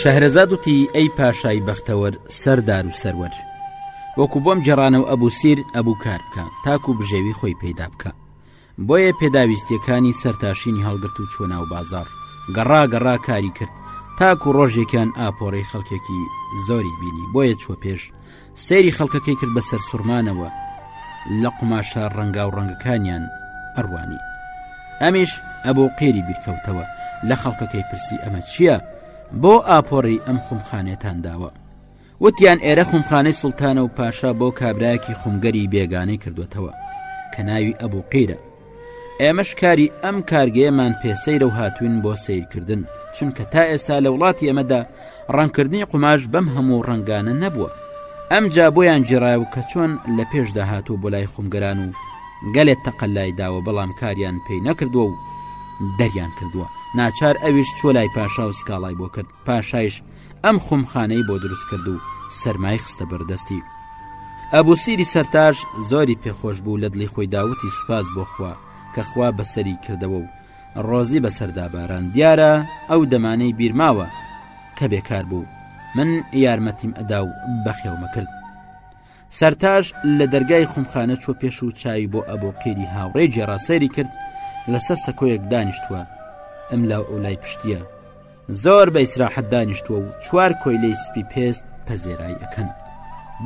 شەهرەزاد وتی ئەی پاشای بەختەوەر سەردار و سەروەر وەکو بۆم جێڕانە و ئەبوو سیر ئەبوو کار بکە تاکو و بژێوی خۆی پەیدا بکە بۆیە پێداویستیەکانی سەرتاشینی هەڵگرت و چۆنا و بازار گەڕا گەڕا کاری کرد تاکو ڕۆژێکیان ئاپۆڕی خەڵکێکی زۆری بینی بۆیە چوە پێش سەیری خەڵکەکەی کرد بە سەرسوڕمانەوە لە قوماشە ڕەنگاو ڕەنگەکانیان ئەڕوانی ئەمیش ئەبۆ قێری بیرکەوتەوە لە خەڵکەکەی پرسی ئەمە چییە بۆ ئاپۆڕی ئەم خمخانێتان داوە وتیان ئێرە خمخانەی سلتانە و پاشا بۆ کابراایەکی خمگەری بێگانەی کردوێتەوە کە ناوی ئەبوو قیرە ئێمەش کاری ئەم کارگەیەمان پێ سەیرە و هاتوین بۆ سیرکردن چونکە تا ئێستا لە وڵاتی ئەمەدا ڕەنکردنی قوماش بەم هەموو ڕنگانە نەبووە ئەم جا بۆیان جێڕای و کە چۆن لە پێشدا هاتوو بۆ لای خمگەران و گەلێت تەقللای داوە بەڵام کاریان پێی نەکردووە و دەریان کردووە ناچار ئەویش چۆ لای پاشا و سکاڵای بۆ کرد پاشایش ئەم خۆمخانەی بۆ دروست کرد و سەرمای خستە بەردەستی ئەبوو سیری سەرتاش زۆری پێخۆش بوو لە دڵی خۆی داوتی سوپاس بۆخوا کە خوا بەسەری کردەوە و ڕۆزی بەسەردا باران دیارە ئەو دەمانەی بیرماوە کە بێکار بوو من یارمەتیم ئەدا و بەخێومە کرد سەرتاش لە دەرگای خمخانە چۆ پێش و چاوی بۆ ئەبۆ قێری هاوڕێ جێڕاسەری کرد لەسەر سەکۆیەک دانیشتووە ئەم لاو ئەو لای پشتە زۆر بە ئیسراحەت دانیشتووە و چوار کۆیلەی سپی پێست پەزێرایی ئەەکەن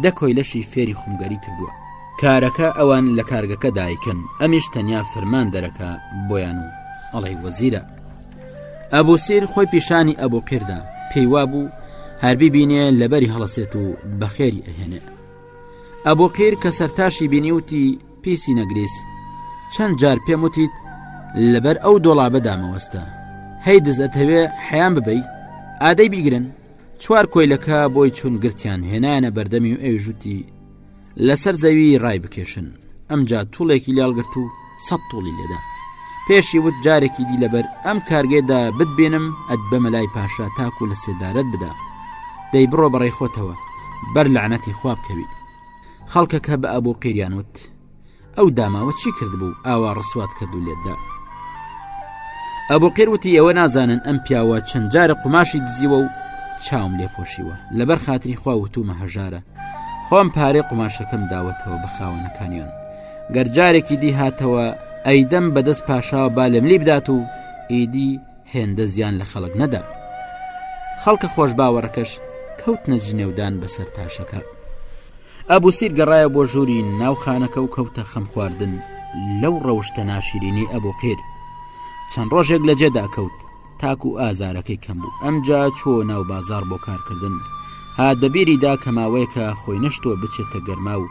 دە کۆیلەشی فێری خومگەری کردووە کارەکە ئەوان لە کارگەکە دایکن ئەمیش تەنیا فەرمان دەرەکە بۆیان و ئەڵێ وەزیرە ئەبوو سیر خۆی پیشانی ئەبوو قێردا پێی وابوو هەربی بینێ لەبەری هەڵەسێت و بەخێری ئەهێنێ ئەبوو قیر کە سەرتاشی بینیوتی پیسی نەگریس چەند جار پێم وتیت لەبەر ئەو دۆڵابە دامەوەستە هەی دز ئەتەوێ حەیان ببەی ئادەی بیگرن چوار کۆیلەکە بۆی چون گرتیان هێنایەنە بەردەمی و ئەوژوتی لەسەر زەوی ڕای بکێشن ئەمجا توڵێکی لێڵگرت و سە توڵی لێدا پێشی وت جارێکی دی لەبەر ئەم کارگێدا بتبێنم ئەت بەمە لای پاشا تاکو لە سێدارەت بدا دەی بڕۆ بەڕێ خۆتەوە بەر لەعنەتی خواب کەوی خەڵکەکە بە ئەبوو قیریان وت ئەو داماوە چی کرد بوو ئاوا ڕسوات کرد و لێتدا ئەبوو قیروتی ئەوە نازانن ئەم پیاوە چەند جارە قوماشی دزیوە و چاوم لێ پۆشیوە لەبەر خاتری خوا وتومە هەژارە خۆم پارەی قوماشەکەم داوەتەوە بە خاوەنەکانیان گەرجارێکی دی هاتەوە ئەیدەم بەدەست پاشاوە بالم لی بدات و ئیدی هێندە زیان لە خەڵک نەدا. خەڵکە خۆشباوەڕەکەش کەوتنە جنێودان بەسەر تاشەکە. ئەبوو سیر گەڕایە بۆ ژووری ناو خانەکە و کەوتە خەم خواردن لەو ڕەوشتە ناشیرینی ئەبوو قیر. چەند ڕۆژێک لە جێدا کەوت تاکو و ئازارەکەی کەم بوو ئەمجا چۆ ناو بازار بۆ کارکردن هات بەبیری دا کە ماوەیەکە خۆی نەشتوە بچێتە گەرما و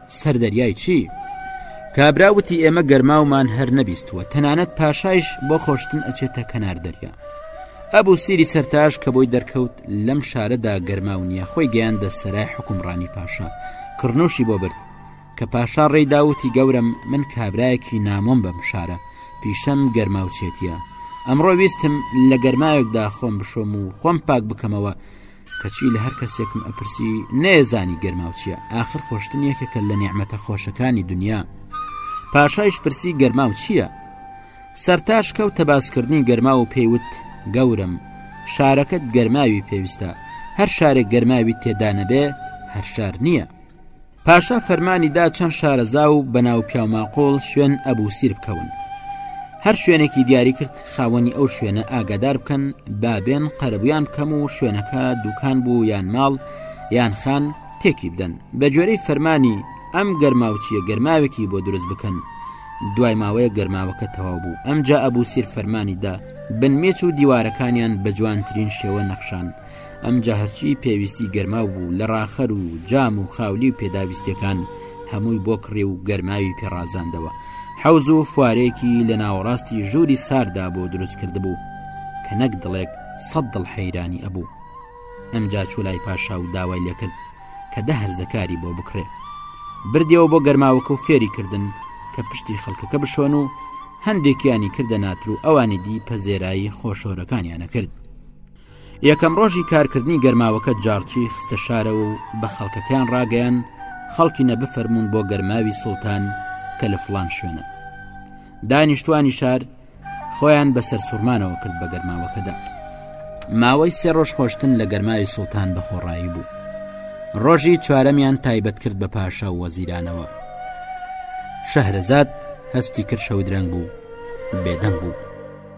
سەر دەریای چی؟ کابرا وتی ئێمە گەرماومان هەر نەبیستووە تەنانەت پاشایش بۆ خۆشتن ئەچێتە کەنار دەریا ئەبوو سیری سەرتاش کە بۆی دەرکەوت لەم شارەدا گەرماو نییە خۆی گەیاندە سەرای حکومڕانی پاشا کڕنوشی بۆ برد کە پاشا ڕێی داوتی گەورم من کابراایەکی نامۆم بەم شارە پیشەم گەرماوچێتیە ئەمڕۆ ویستم لە گەرماوێکدا خۆم بشۆم و خۆم پاک بکەمەوە کەچی لە هەر کەسێکم ئەپرسی نەیەزانی گەرماو چییە ئاخر خۆشتن یەکێکە لە نێعمەتە خۆشەکانی دنیا پاشایش پرسی گەرماو چییە سەرتاش کەوتە باسکردنی گەرما و پێیوت گەورم شارەکەت گەرماوی پێویستە هەر شارێک گەرماوی تێدا نەبێ هەر شار نییە پاشا فەرمانی دا چەند شارەزا و بەناو پیاماقۆڵ شوێن ئەبوو سیر بکەون هەر شوێنێکی دیاری کرد خاوەنی ئەو شوێنە ئاگادار بکەن بابێن قەرەبویان بکەم و شوێنەکە دوکان بوو یان ماڵ یان خان تێکی بدەن بە جۆرەی فەرمانی ئەم گەرماوچیە گەرماوێکی بۆ دروست بکەن دوای ماوەیە گەرماوەکە تەواو بوو ئەمجا ئەبوو سیر فەرمانیدا بنمێچ و دیوارەکانیان بە جوانترین شێوە نەخشان ئەمجا هەرچی پێویستی گەرماو بوو لە ڕاخەر و جام و خاولی و پێداویستەکان هەمووی بۆ کڕێ و گەرماوی پێڕازاندەوە حەوز و فوارێکی لە ناوەڕاستی ژووری ساردا بۆ دروست کرد بوو کە نەک دڵێک سەد دڵ حەیرانی ئەبوو ئەمجا چولای پاشا و داوای لەکرد کە دە هەرزەکاری بۆ بکڕێ بردیەوە بۆ گەرماوەکە و فێری کردن کە پشتی خەڵکەکە بشۆن و هەندێکیانی کردە ناتر و ئەوانی دی پەزێرایی خۆشۆرەکانیانە کرد یەکەم ڕۆژی کارکردنی گەرماوەکە جاڕچی خستە شارەوە و بە خەڵکەکەیان ڕاگەیان خەڵکی نە بفەرمونون بۆ گەرماوی سوڵتان کە لە فلان شوێنن دانیشتوانی شار خۆیان بەسەر سوورمانەوە کرد بە گەرماوەکەدا ماوەی سێ ڕۆژ خۆشتن لە گەرماوی سوڵتان بە خۆڕایی بوو ڕۆژی چوارەمیان تایبەت کرد بە پاشا و وەزیرانەوە شەهرەزاد هەستی کرد شەودرەنگ بوو بێدەنگ بوو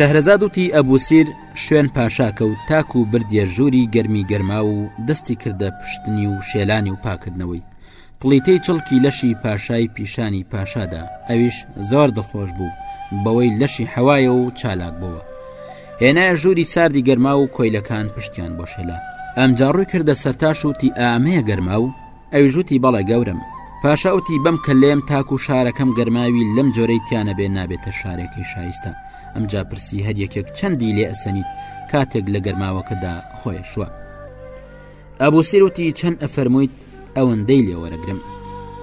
شەهرەزاد وتی ئەبوسیر شوێن پاشا کەوت تاک و بردیە ژووری گەرمی گەرما و دەستی کردە پشتنی و شێلانی و پاکردنەوەی پڵیتەی چڵکی لەشی پاشای پیشانی پاشادا ئەویش زۆر دڵخۆش بوو بەوەی لەشی حەوایە و چالاک بووە هێنایە ژووری ساردی گەرما و کۆیلەکان پشتیان بۆ شەلا ئەمجاڕووی کردە سەرتاش وتی ئامەیە گەرما و ئەوژوتی بەڵێ گەورم پاشاوتی بەم کە لێم تاکو و شارەکەم گەرماوی لەم جۆرەی تیانە بێ نابێتە شارێکی شایستە ئەم جاپرسی هەر یەکێک چەندی لێ ئەسەنیت کاتێک لە گەرماوەکەدا خۆیشوە ئەبوو سیروتی چەند ئەفەرموویت ئەوەندەی لێوەرەگرم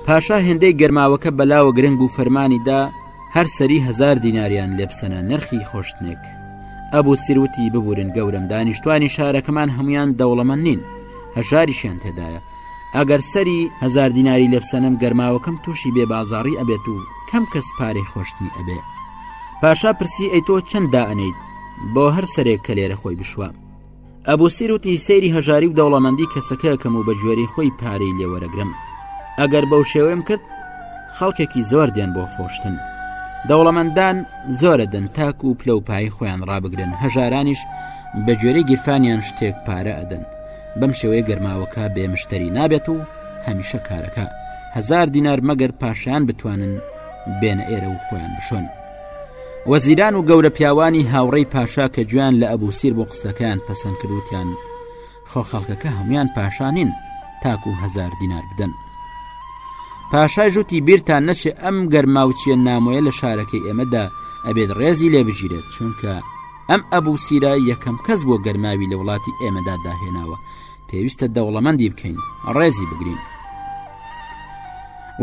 پاشا هێندەی گەرماوەکە بەلاوە گرنگ بوو فەرمانیدا هەر سەری هزار دیناریان لێبسەنە نرخی خۆشتنێک ئەبوو سروتی ببورن گەورم دانیشتوانی شارەکەمان هەمویان دەوڵەمە نین هەژاریشیان تێدایە ئەگەر سەری هزار دیناری لێبسەنم گەرماوەکەم تووشی بێ بازاری ئەبێت و کەم کەس پارەی خۆشتنی ئەبێ پاشا پرسی ئەی تۆ چەنددا ئەنیت بۆ هەر سەرێک کە لێرە خۆی بشوە ئەبو سیر وتی سەیری هەژاری و دەوڵەمەندی کەسەکەکەم و بە گوێری خۆی پارەی لێوەرەگرم ئەگەر بەو شێوەم کرد خەڵکێکی زۆر دێن بۆ خۆشتن دەوڵەمەندان زۆرە دەن تاک و پلەپایی خۆیان ڕابگرن هەژارانیش بە گوێری گیرفانیان شتێک پارە ئەدەن بەم شێوەیە گەرماوەکە بێ مشتری نابێت و هەمیشە کارەکە هزار دینار مەگەر پاشان بتوانن بێنە ئێرە و خۆیان بشۆن وەزیران و گەورە پیاوانی هاوڕێی پاشا کە گویان لە ئەبوو سیر بۆ قسەکەیان پەسەند کردوتیان خۆ خەڵکەکە هەمویان پاشانین تاکو و هزار دینار بدەن پاشای ژووتی بیرتان نەچێ ئەم گەرماوچیە نامۆیە لە شارەکەی ئێمەدا ئەبێت ڕێزی لێ بگیرێت چونکە ئەم ئەبوو سیرە یەکەم کەس بۆ گەرماوی لە وڵاتی ئێمەدا داهێناوە پێویستە دەوڵەمەندی بکەین ڕێزی بگرین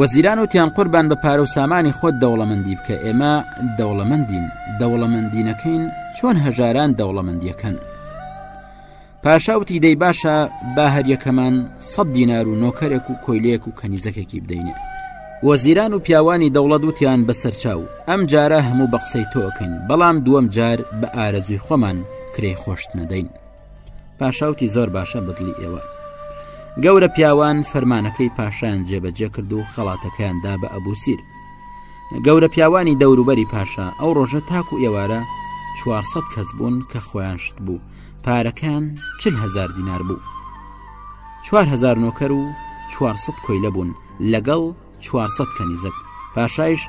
وەزیران وتیان قوربان بە پارە و سامانی خۆت دەوڵەمەندی بکە ئێمە دەوڵەمەندین دەوڵەمەندینەکەین چۆن هەژاران دەوڵەمەندیەکەن پاشاوتی دەی باشە با هەریەکەمان سەد دینار و نۆکەرێک و کۆیلەیەک و کەنیزەکێکی بدەینێ وەزیران و پیاوانی دەوڵەت وتیان بەسەرچاو ئەم جارە هەموو بە قسەی تۆکەین بەڵام دووەم جار بە ئارەزووی خۆمان کرێ خۆشت نەدەین پاشاوتی زۆر باشە بەدڵی ئێوە گەورە پیاوان فەرمانەکەی پاشان جێبەجێ کرد و خەڵاتەکەیان دا بە ئەبوسیر گەورە پیاوانی دەوروبەری پاشا ئەو ڕۆژە تاکو ئێوارە 400 کەس بوون کە خۆیان شت بوو پارەکان هزار دینار بوو 4هزار نۆکەر و 400 کۆیلە بوون لەگەڵ چوار سەد کەنیزەک پاشایش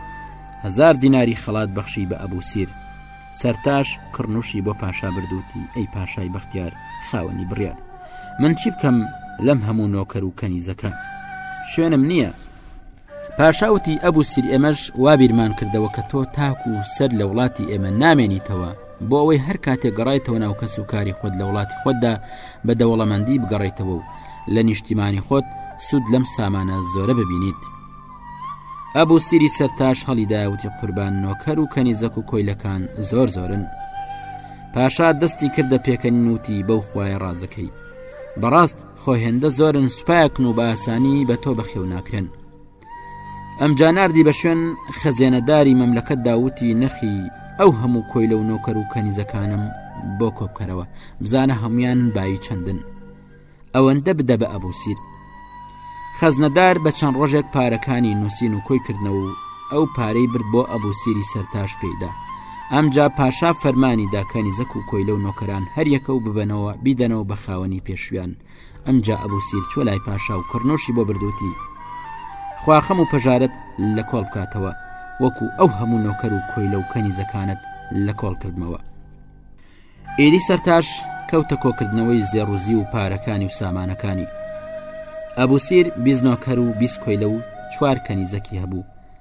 هەزار دیناری خەڵات بەخشی بە ئەبوو سیر سەرتاش کڕنوشی بۆ پاشا بردووتی ئەی پاشای بەختیار خاوەنی بڕیار من چی بکەم لەم هەموو نۆکەر و کەنیزەکە شوێنم نییە پاشاوتی ئەبوو سیر ئێمەش وابیرمان کردەوە کە تۆ تاکو و سەر لە وڵاتی ئێمە نامێنیتەوە بۆ ئەوەی هەر کاتێک گەڕایتەوە ناو کەس و کاری خۆت لە وڵاتی خۆتدا بە دەوڵەمەندی بگەڕیتەوە و لە نیشتیمانی خۆت سوود لەم سامانە زۆرە ببینیت ئەبوو سیری سەرتاش هەڵیداوتی قوربان نۆکەر و کەنیزەک و کۆیلەکان زۆر زۆرن پاشا دەستی کردە پێکەنی نوتی بەو خوای ڕازەکەی بەڕاست خۆ هێندە زۆرن سوپایەکن و باسانی بە تۆ بەخێو ناکرێن ئەمجا ناردی بە شوێن خەزێنەداری مەملەکەت داوتی نرخی ئەو هەموو کۆیلە و نۆکەر و کەنیزەکانم بۆ کۆبکەرەوە بزانە هەمویان باوی چەندن ئەوەندە بدە بە ئەبوسیر خەزنەدار بە چەند ڕۆژێک پارەکانی نووسین و کۆی کردنەوە و ئەو پارەی برد بۆ ئەبوسیری سەرتاش پێیدا ئەمجا پاشا فەرمانی داکانی زەک و کۆیلە و نۆکەران هەریەکە و ببەنەوە بیدەنەوە بە خاوەنی پێشویان ئەمجا ئەبوو سیر چۆ لای پاشا و کڕنۆشی بۆ بردووتی خواخەم و پەژارت لە کۆڵ بکاتەوە وەکو ئەو هەموو نۆکەر و کۆیلە و کەنی زەکانت لە کۆڵ کردمەوە ئێری سەرتاش کەوتە کۆکردنەوەی زێڕوزی و پارەکانی و سامانەکانی ئەبوسیر بیزنۆکەر و بیسکۆیلە و چوار کەنیزەکی هەبوو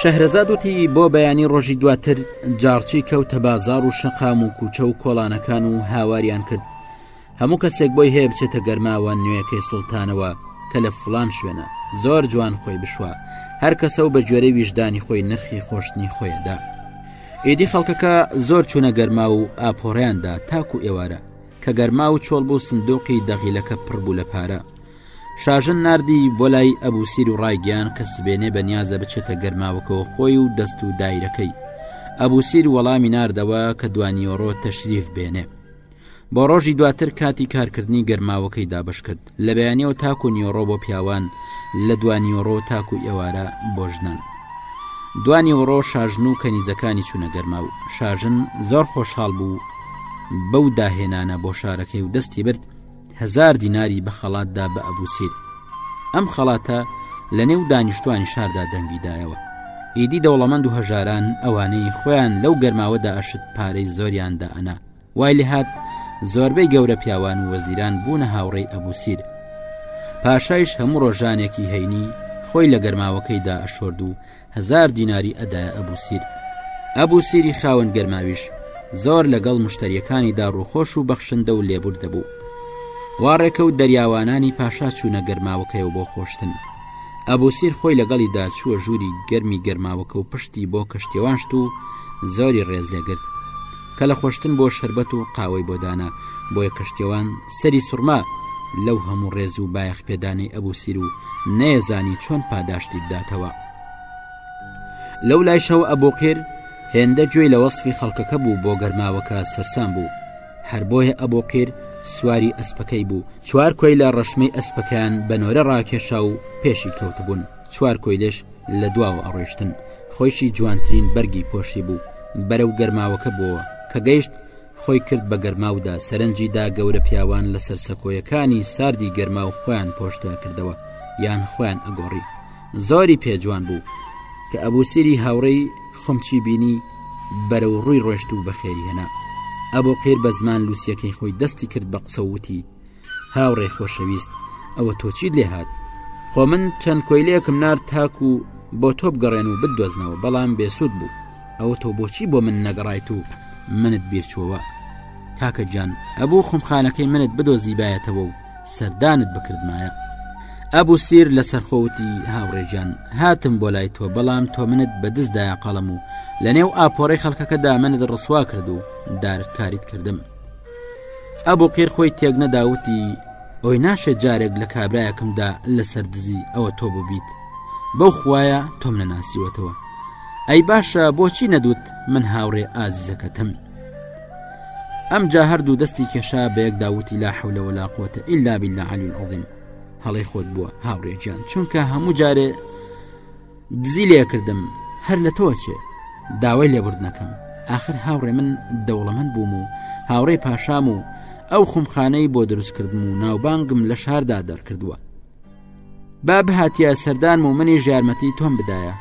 شەهرەزاد وتی بۆ بەیانی ڕۆژی دواتر جاڕچی کەوتە بازار و شەقام و کوچە و کۆڵانەکان و هاواریان کرد هەموو کەسێک بۆی هەیە بچێتە گەرماوە نوێەکەی سوڵتانەوە کە لە فلان شوێنە زۆر جوان خۆی بشوە هەر کەسە و بە گوێرە ویژدانی خۆی نرخی خۆشتنی خۆیدا ئیدی خەڵکەکە زۆر چوونە گەرما و ئاپۆڕیاندا تاکو ئێوارە کە گەرما و چۆڵ بوو سندوقی دەغیلەکە پڕ بوو لە پارە شاژن نردی بۆ لای ئەبوو سیر و ڕایگەیان کە سبێنێ بە نیازە بچێتە گەرماوەکەەوە خۆی و دەست و دایرەکەی ئەبوو سیر وەڵامی نردەوە کە دوانیۆڕۆ تەشریف بێنێ بۆ ڕۆژی دواتر کاتی کارکردنی گەرماوەکەی دابش کرد لە بەیانیەوە تاکو نیوەڕۆ بۆ پیاوان، لە دوانیوەڕۆ تاکو ئێوارە بۆ ژنان. دوانیوەڕۆ شاژن و کەنیزەکانی چوونە گەرما و شاژن زۆر خۆشحاڵ بوو بەو داهێنانە بۆ شارەکەی و دەستی برد هزار دیناری بە خەڵاتدا بە ئەبوسیر. ئەم خەڵاتە لە نێو دانیشتوانی شاردا دەنگی دایەوە. ئیدی دەوڵەمەند و هەژاران ئەوانەی خۆیان لەو گەرماوەدا ئەشت پارەی زۆریان دائەنا، وای لێهات زۆربەی گەورە پیاوان و وەزیران بوونە هاوڕێی ئەبوسیر پاشایش هەموو ڕۆژانێکی هەینی خۆی لە گەرماوەکەیدا ئەشۆرد و هزار دیناری ئەدایە ئەبوسیر ئەبوو سیری خاوەن گەرماویش زۆر لەگەڵ مشتریەکانیدا ڕووخۆش و بەخشندە و لێبور دەبوو واڕێکە و دەریاوانانی پاشا چوونە گەرماوەکەیەوە بۆ خۆشتن ئەبوو سیر خۆی لەگەڵیدا چووە ژووری گەرمی گەرماوەکە و پشتی بۆ کەشتێوانشت و زۆری ڕێز لێگرت کە لە خۆشتن بۆ شەربەت و قاوەی بۆ دانا بۆیە کەشتیەوان سەری سوڕما لەو هەموو ڕێز و بایەخ پێدانەی ئەبوو سیر و نەیەزانی چۆن پاداشتی بداتەوە لەو لایشەوە ئەبوقیر هێندە گوێی لە وەصفی خەڵکەکە بوو بۆ گەرماوەکە سەرسان بوو هەر بۆیە ئەبوو قیر سواری ئەسپەکەی بوو چوار کۆی لە ڕەشمەی ئەسپەکان بە نۆرە ڕاکێشا و پێشی کەوتبوون چوار کۆیلەش لە دواوە ئەڕۆیشتن خۆیشی جوانترین بەرگی پۆشی بوو بەرەو گەرماوەکە بۆوە کە گەیشت خۆی کرد بە گەرماودا سەرنجی دا گەورە پیاوان لە سەرسەکۆیەکانی ساردی گەرما و خۆیان پۆشتە کردەوە یان خۆیان ئەگۆڕی زۆری پێجوان بوو کە ئەبوسیری هاوڕێی خۆمچی بینی بەرە و ڕووی ڕۆشت و بەخێری هێنا ئەبوو قیر بە زمان لوسیەکەی خۆی دەستی کرد بە قسەوتی هاوڕێی خۆشەویست ئەوە تۆ چیت لێ هاات خۆ من چەند کۆیلەیەکم نار تاک و بۆ تۆ بگەڕێن و بدۆزنەوە بەڵام بێسوود بوو ئەوە تۆ بۆچی بۆ من نەگەڕایت و منت بیرچووەوە کاکە گیان ئەبوو خمخانەکەی منت بدۆزیبایەتەوە و سەردانت بکردمایە ئەبوو سیر لە سەرخۆوتی هاوڕێژان هاتم بۆ لای تۆ بەڵام تۆ منت بەدزدایە قەڵم و لە نێو ئاپۆڕی خەڵکەکەدا منت ڕسوا کرد و دارکاریت کردم ئەبو قیر خۆی تێک نەدا وتی ئەوی ناشێت جارێک لە کابراایەکمدا لەسەر دزی ئەوە تۆ ببیت بەو خویە تۆم نەناسیوەتەوە ئەی باشە بۆچی نەدوت من هاوڕێ ئازیزەکەتم ئەم جا هەردوو دەستی کێشا بەیەک داوتی لا حولەوە لا قوتە ئللا بلا علی عظیم هەڵی خۆت بووە هاوڕێجان چونکە هەموو جارێ دزی لێکردم هەر لە تۆ چێ داوای لێبوردنەکەم ئاخر هاوڕێ من دەوڵەمەند بووم و هاوڕێی پاشام و ئەو خمخانەی بۆ دروستکردم و ناوبانگم لە شاردا دەرکردووە با بهاتە سەردان و منی ژارمەتی تۆم بدایە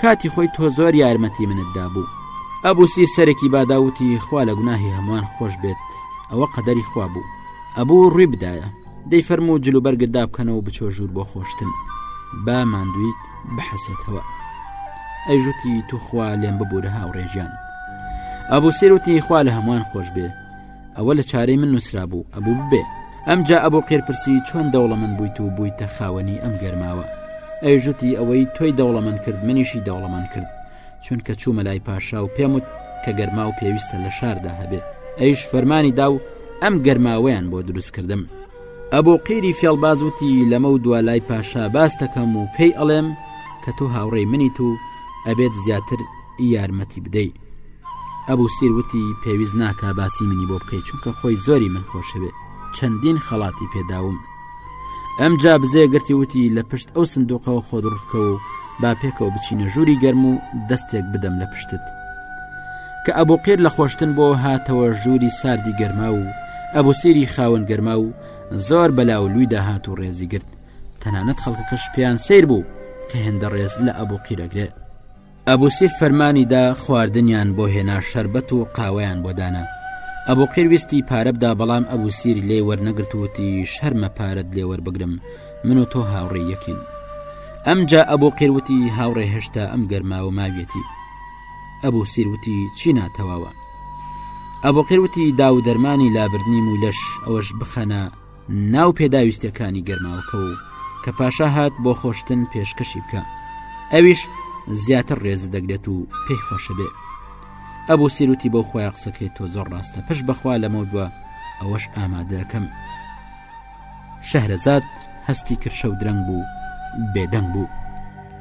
کاتی خۆی تۆ زۆر یارمەتی منت دابوو ئەبوو سیر سەرەکی باداوتی خوا لە گوناهی هەمووان خۆش بێت ئەوە قەدەری خوا بوو ئەبوو ڕووی بدایە دەی فەرموو جل و بەرگت دابکەنەوە بچۆ ژوور بۆ خۆشتن با ماندویت بحەسێتەوە ئەی ژوتی توخوا لێم ببوورە هاوڕێژیان ئەبوو سێروتی خوا لە هەمووان خۆش بێ ئەوە لە چارەی من نووسرا بوو ئەبوو بێ ئەم جا ئەبوو قێرپرسی چۆن دەوڵەمەند بوویت و بوویتە خاوەنی ئەم گەرماوە ئەی ژوتی ئەوەی تۆی دەوڵەمەند کرد منیشی دەوڵەمەند کرد چونکە چوومە لای پاشا و پێموت کە گەرما و پێویستە لە شاردا هەبێ ئەیش فەرمانی دا و ئەم گەرماوەیان بۆ دروست کردم ئەبوو قیری فێڵبازوتی لەمە و دوا لای پاشا باس دەکەم و پێی ئەڵێم کە تۆ هاوڕێی منیت و ئەبێت زیاتر یارمەتی بدەیت ئەبوو سیروتی پێویست ناکە باسی منی بۆ بکەیت چونکە خۆی زۆری من خۆشەوێت چەندین خەڵاتی پێداوم ئەمجا بزێ گرتی وتی لە پشت ئەو سندوقەوە خۆ دڕکە و با پێکەوە بچینە ژووری گەرم و دەستێک بدەم لە پشتت کە ئەبوو قیر لە خۆشتن بۆ هاتەوە ژووری ساردی گەرما و ئەبوو سێری خاوەن گەرما و زۆر بەلاو لوی داهات و ڕێزی گرت تەنانەت خەڵکەکەش پێیان سیر بوو کە هێندە ڕێز لە ئەبوو قیرەگرێت ئەبوسیر فەرمانی دا خواردنیان بۆ هێنا شربەت و قاوەیان بۆ دانا ئەبوو قیرویستی پارەبدا بەڵام ئەبوو سیر لێ وەرنەگرتووتی شەرمە پارەت لێ وەربگرم من و تۆ هاوڕێ یەکین ئەمجا ئەبوو قیروتی هاوڕێ هێشتا ئەم گەرماوە ماویەتی ئەبوو سیروتی چی ناتەواوە ئەبوو قیروتی دا و دەرمانی لابردنی و لەش ئەوەش بخەنە ناو پێداویستیەکانی گەرماوەکە و کە پاشا هات بۆ خۆشتن پێشکەشی بکە ئەویش زیاتر ڕێزە دەگرێت و پێی خۆشە بێ ئەبوو سیروتی بۆ خۆیان قسەکەی تۆ زۆر ڕاستە پش بەخوا لەمە دووە ئەوەش ئامادەکەم شەهرەزاد هەستی کرشە و درەنگ بوو بێدەنگ بوو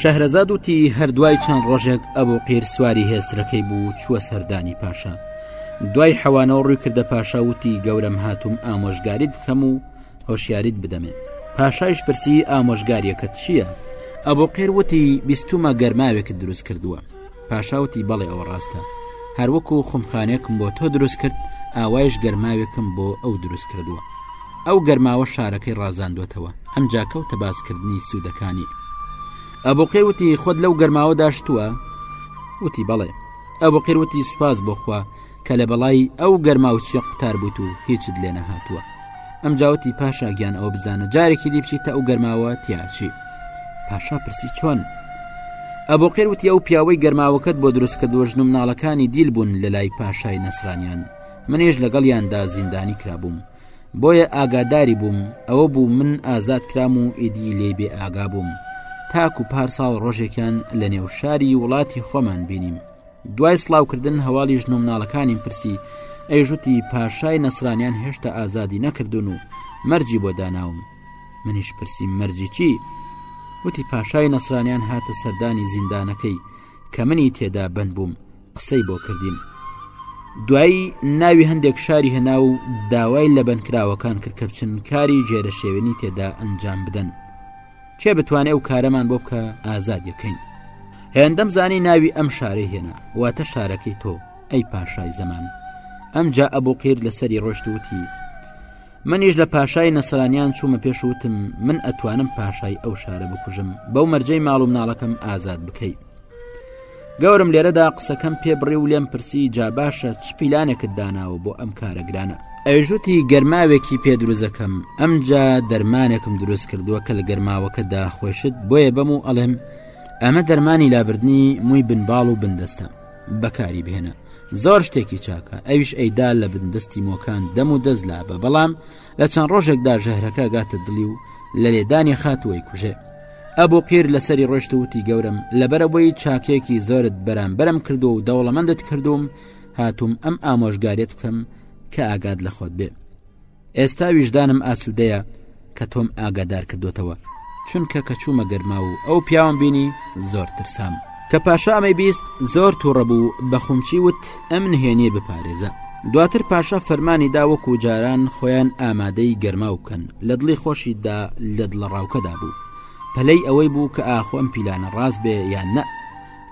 شەهرەزاد وتی هەردوای چەند ڕۆژێک ئەبوو قیر سواری هێسترەکەی بوو چووە سەردانی پاشا دوای حەوانەوە ڕووی کردە پاشا وتی گەورم هاتووم ئامۆژگاریت بکەم و هۆشیاریت بدەمێ پاشایش پرسی ئامۆژگاریەکەت چییە؟ ئەبوو قیر وتی بیستومە گەرماوێکت دروست کردووە پاشا وتی بەڵێ ئەوە ڕاستە هەروەکو خمخانێکم بۆ تۆ دروست کرد ئاوایش گەرماوێکم بۆ ئەو دروست کردووە ئەو گەرماوە شارەکەی ڕازاندوێتەوە ئەم جاکەوت تە باسکردنی سوودەکانی ئەبووقێ وتی خۆت لەو گەرماوەدا شتووە وتی بەڵێ ئەبووقێ وتی سوپاس بۆخوا کە لە بەڵای ئەو گەرما و چیە قوتار بووت و هیچت لێ نەهاتووە ئەم جاوتی پاشا گیان ئەوە بزانە جارێکی دی بچیتە ئەو گەرماوە تیاچی پاشا پرسی چۆن ئەبۆ قێروتی ئەو پیاوەی گەرماوەکەت بۆ دروست کردوە ژن و مناڵەکانی دیل بوون لە لای پاشای نەسرانیان منێش لەگەڵیاندا زیندانی کرابووم بۆیە ئاگاداری بووم ئەوە بوو من ئازاد کرام و ئیدی لێ بێ ئاگا بووم تاکو پار ساڵ ڕۆژێکیان لە نێو شاری وڵاتی خۆمان بینیم دوای سڵاو کردن هەواڵی ژن و مناڵەکانیم پرسی ئەی ژوتی پاشای نەسرانیان هێشتا ئازادی نەکردون و مەرجی بۆ داناوم منیش پرسی مەرجی چی وتی پاشای نەسرانیان هاتە سەردانی زیندانەکەی کە منی تێدا بند بووم قسەی بۆ کردین دوایی ناوی هەندێک شاری هێنا و داوای لە بەندکراوەکان کرد کە بچن کاری جێرە شێوێنی تێدا ئەنجام بدەن کێ بتوانێ ئەو کارەمان بۆ بکە ئازاد یەکەین هێندەم زانی ناوی ئەم شارەی هێنا واتە شارەکەی تۆ ئەی پاشای زەمان ئەم جا ئەبوو قیر لەسەری ڕۆشت وتی منیش لە پاشای نەسرانیان چوومە پێش وتم من ئەتوانم پاشای ئەو شارە بکوژم بەو مەرجەی ماڵ و مناڵەکەم ئازاد بکەیت گەورم لێرەدا قسەکەم پێ بڕی و لێم پرسی جا باشە چ پیلانێکت داناوە بۆ ئەم کارە گرانە ئەژوتی گەرماوێکی پێ دروزەکەم ئەمجا دەرمانێکم دروست کردووە کە لە گەرماوەکەدا خۆشت بۆیە بەم و ئەڵێم ئەمە دەرمانی لابردنی مووی بنباڵ و بندەستە بەکاری بهێنە زۆر شتێکی چاکە ئەویش ئەیدا لە بندستی مۆکان دەم و دەست لا بە بەڵام لە چەند ڕۆژێکدا ژەهرەکە گاتە دڵی و لە لێدانی خاتووەی کوژێ ئەبو قیر لەسەری ڕۆشت وتی گەورم لەبەرەوەی چاکێکی زۆرت بەرامبەرم کردو و دەوڵەمەندت کردوم هاتووم ئەم ئامۆژگارێت بکەم کە ئاگاد لە خۆت بێ ئێستا ویژدانم ئاسوودەیە کە تۆم ئاگادار کردوتەوە چونکە کە چوومە گەرما و ئەو پیاوم بینی زۆر ترسام. کە پاشا ئەمەی بیست زۆر تووڕە بوو بە خومچی وت ئەم نهێنیە بپارێزە دواتر پاشا فەرمانی دا وەکو جاران خۆیان ئامادەی گەرما بکەن لە دڵی خۆشیدا لە دڵە ڕاوکەدا بوو پەلەی ئەوەی بوو کە ئاخۆم پیلانە ڕاست بێ یان نە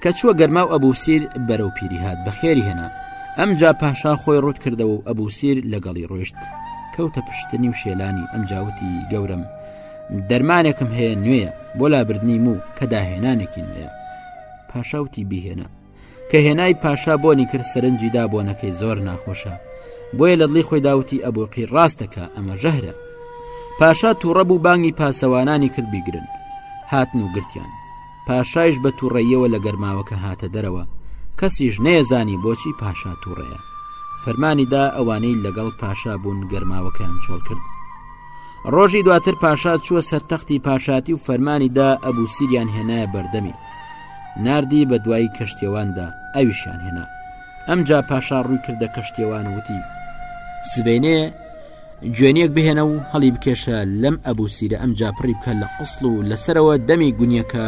کە چووە گەرما و ئەبوو سیر بەرەو پیری هاات بە خێری هێنا ئەم جا پاشا خۆی ڕوت کردەوە و ئەبوو سیر لەگەڵی ڕۆشت کەوتە پشتنی و شێلانی ئەم جاوتی گەورم دەرمانێکم هەیە نوێیە بۆ لابردنی موو کە داهێنانێکی نوێە پاشاوتی بیهێنا کە هێنای پاشا بۆنی کرد سەرنجی دا بۆنەکەی زۆر ناخۆشە بۆیە لە دڵی خۆی داوتی ئەبووقی ڕاستەکە ئەمە ژەهرە پاشا تووڕە بوو بانگی پاسەوانانی کرد بیگرن هاتن و گرتیان پاشایش بە تووڕەییەوە لە گەرماوەکە هاتە دەرەوە کەسیش نەیەزانی بۆچی پاشا تووڕەیە فەرمانی دا ئەوانەی لەگەڵ پاشا بوون گەرماوەکەیان چۆڵ کرد ڕۆژی دواتر پاشا چووە سەر تەختی پاشاتی و فەرمانی دا ئەبوو سیریان هێنایە بەردەمی نردی بە دوای کەشتێواندا ئەویشیان هێنا ئەمجا پاشا ڕووی کردە کەشتێوان وتی سبینێ جوێنیەک بهێنە و هەڵی بکێشە لەم ئەبوو سیرە ئەم جاپڕی بکە لە ئەسڵ و لەسەرەوە دەمی گونیەکە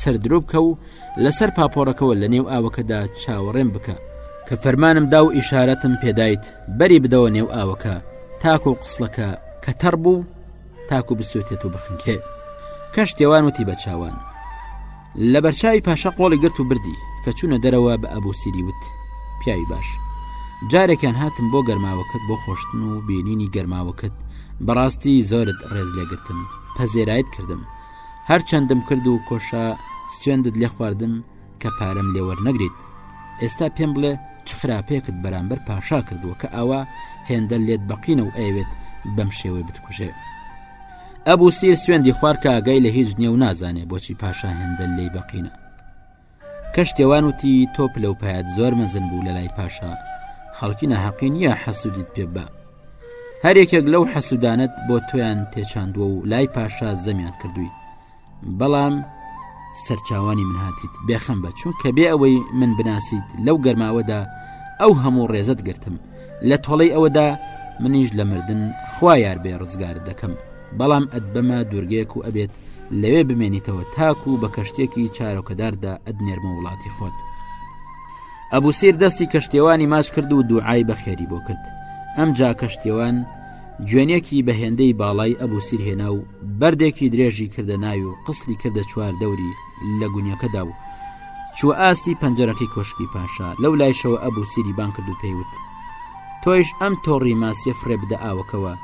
سەردرۆ بکە و لەسەر پاپۆڕەکەەوە لە نێو ئاوەکەدا چاوەڕێن بکە کە فەرمانم دا و ئیشارەتم پێدایت بەری بدەوە نێو ئاوەکە تاکو و قسڵەکە کە تەڕ بوو تاکو بسوێتێت و بخنکێ کەشتێوان وتی بە چاوان لە بەرچاوی پاشا قۆڵی گرت و بردی کە چوونە دەرەوە بە ئەبوو سیری وت پیاوی باش جارێکیان هاتم بۆ گەرماوەکەت بۆ خۆشتن و بینینی گەرماوەکەت بەڕاستی زۆرت ڕێز لێگرتم پەزێرایت کردم هەرچەندم کرد و کۆشا سوێندت لێ خواردم کە پارەم لێوەرنەگریت ئێستا پێم بڵێ چ خراپێکت بەرامبەر پاشا کردووە کە ئاوا هێندە لێت بەقینە و ئەوێت بەم شێوەی بتکوژێ ئەبوو سیر سوێندی خوار کە ئاگای لە هیچ نیە و نازانێ بۆچی پاشا هێندە لی بەقینە کە شتێوان وتی تۆ پلە و پایەت زۆر مەزن بوو لە لای پاشا خەڵکی نەحەقی نییە حەسوودیت پێ بە هەرێکێک لەو حەسوودانت بۆ تۆیان تێچاندووە و لای پاشا زەمیان کردووی بەڵام سەرچاوانی من هاتیت بێخەم بە چون کە بێ ئەوەی من بناسیت لەو گەرماوەدا ئەو هەموو ڕێزت گرتم لە تۆڵەی ئەوەدا منیش لە مردن خوا یار بێ ڕزگار دەکەم بەڵام ئەت بەمە دوورگەیەک و ئەبێت لەوێ بمێنیتەوە تاکو بە کەشتێکی چارۆکەداردا ئەدنێرمە وڵاتی خۆت ئەبوو سیر دەستی کەشتێوانی ماچ کرد و دوعای بەخێری بۆ کرد ئەم جا کەشتێوان گوێنێکی بە هێندەی باڵای ئەبوو سیر هێنا و بەردێکی درێژی کردە ناوی و قسلی کردە چوار دەوری لە گونیەکەدا و چوە ئاستی پەنجەرەکەی کۆشکی پاشا لەو لایشەوە ئەبوو سیری بان کرد و پێیوت تۆیش ئەم تۆڕی ماسیە فرێ بدە ئاوەکەوە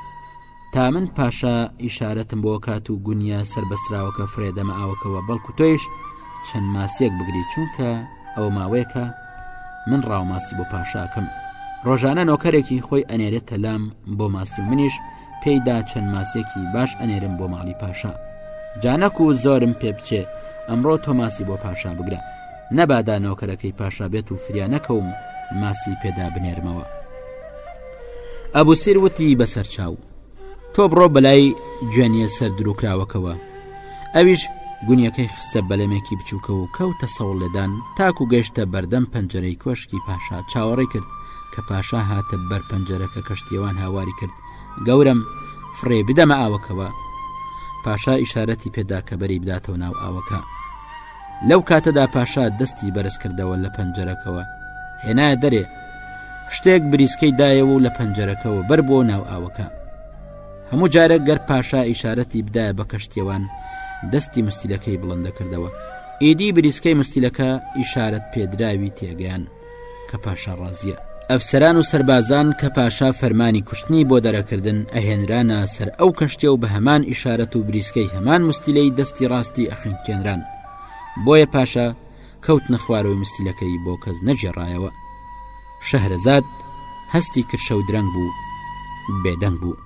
تا من پاشا ئیشارەتم بۆ کات و گونیا سربەستراوەکە فرێدەمە ئاوەکەوە بەڵکو تۆیش چەند ماسیەک بگری چونکە ئەو ماوەیەکە من ڕاوماسی بۆ پاشاکەم ڕۆژانە نۆکەرێکی خۆی ئەنێرێت تەلام بۆ ماسی و منیش پێیدا چەند ماسێکی باش ئەنێرم بۆ ماڵی پاشا جانەک و زۆرم پێ بچێ ئەمڕۆ تۆماسی بۆ پاشا بگرە نەبادا نۆکەرەکەی پاشا بێت و فریانەکەوم ماسی پێدا بنێرمەوە ئەبوو سیر وتی بەسەر چاو تۆ بڕۆ بەلای جوێنیە سەر دروکراوەکەوە ئەویش گونیەکەی خستە بەلەمێکی بچووکە و کەوتە سەوڵ لێدان تاکو گەشتە بەردەم پەنجەرەی کۆشکی پاشا چاوەڕێ کرد کە پاشا هاتە بەر پەنجەرەکە کەشتیەوان هاواری کرد گەورم فڕێ بدەمە ئاوەکەوە پاشا ئیشارەتی پێدا کە بەری بداتەوە ناو ئاوەکە لەو کاتەدا پاشا دەستی بەرز کردەوە لە پەنجەرەکەوە هێنایە دەرێ شتێک بریسکەی دایەوە و لە پەنجەرەکەەوە بەر بۆ ناو ئاوەکە هەموو جارێک گەر پاشا ئیشارەتی بدایە بە کەشتێوان دەستی مستیلەکەی بڵندەکردەوە ئیدی بریسکەی مستیلەکە ئیشارەت پێدراوی تێگەیان کە پاشا ڕازیە ئەفسەران و سەربازان کە پاشا فەرمانی کوشتنی بۆ دەرەکردن ئەهێنرانە سەر ئەو کەشتێ و بە هەمان ئیشارەت و بریسکەی هەمان مستیلەی دەستی ڕاستی ئەخنکێنران بۆیە پاشا کەوت نەخوارەوەی مستیلەکەی بۆ کەس نەجێڕایەوە شەهرەزاد هەستی کرشە و درەنگ بوو بێدەنگ بوو